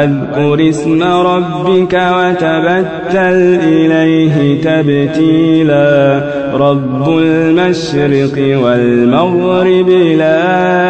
واذكر اسم ربك وتبتل إليه تبتيلا. رب المشرق والمغرب لا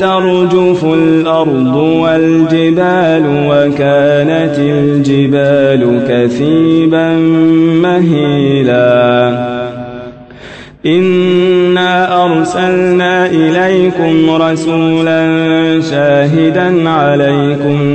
ترجف الأرض والجبال وكانت الجبال كثيبا مهيلا. إنا أرسلنا إليكم رسولا شاهدا عليكم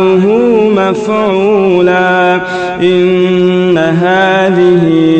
وعده مفعولا إن هذه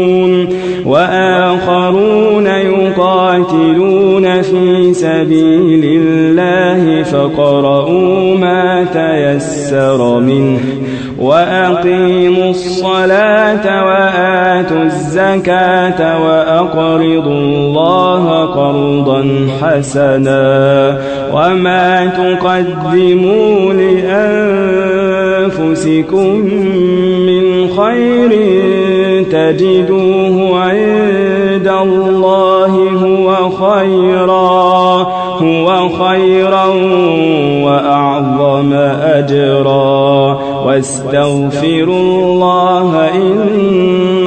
يقاتلون في سبيل الله فقرؤوا ما تيسر منه وأقيموا الصلاة وآتوا الزكاة وأقرضوا الله قرضا حسنا وما تقدموا لأنفسكم من خير تجدوه خيرا وأعظم أجرا واستغفروا الله إن